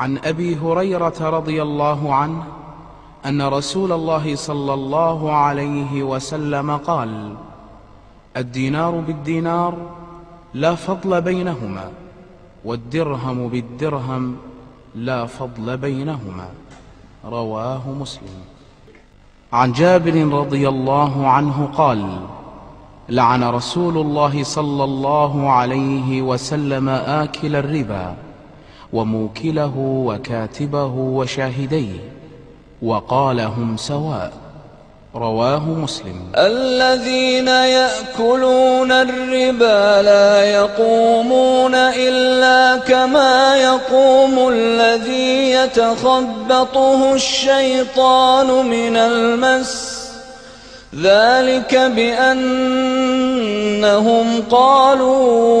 عن أبي هريرة رضي الله عنه أن رسول الله صلى الله عليه وسلم قال الدينار بالدينار لا فضل بينهما والدرهم بالدرهم لا فضل بينهما رواه مسلم. عن جابر رضي الله عنه قال لعن رسول الله صلى الله عليه وسلم آكل الربا. وموكله وكاتبه وشاهديه وقال هم سواء. رواه مسلم. الذين يأكلون الربا لا يقومون إلا كما يقوم الذي يتخبطه الشيطان من المس. ذلك بأنهم قالوا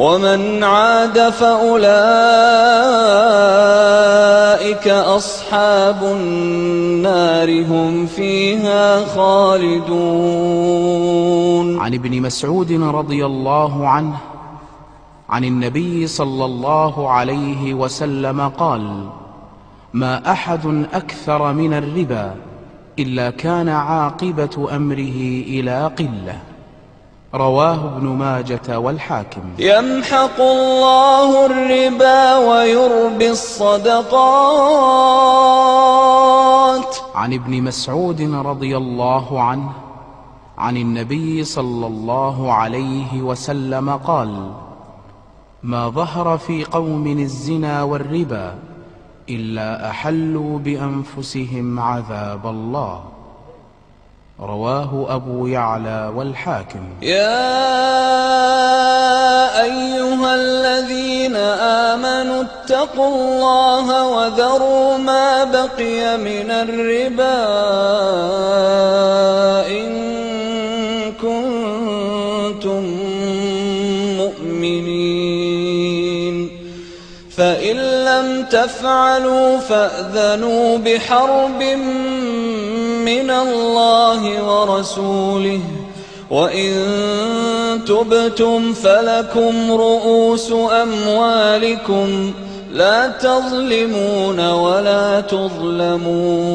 ومن عاد فأولئك أصحاب النار هم فيها خالدون. عن ابن مسعود رضي الله عنه عن النبي صلى الله عليه وسلم قال ما أحد أكثر من الربا إلا كان عاقبة أمره إلى قلة. رواه ابن ماجة والحاكم. يمحق الله الربا ويربي الصدقات. عن ابن مسعود رضي الله عنه عن النبي صلى الله عليه وسلم قال ما ظهر في قوم الزنا والربا إلا أحلوا بأنفسهم عذاب الله. رواه أبو يعلى والحاكم. يا أيها الذين آمنوا اتقوا الله وذروا ما بقي من الربا إن كنتم مؤمنين. فإن لم تفعلوا فأذنوا بحرب من الله ورسوله. وإن تبتم فلكم رؤوس أموالكم لا تظلمون ولا تظلمون.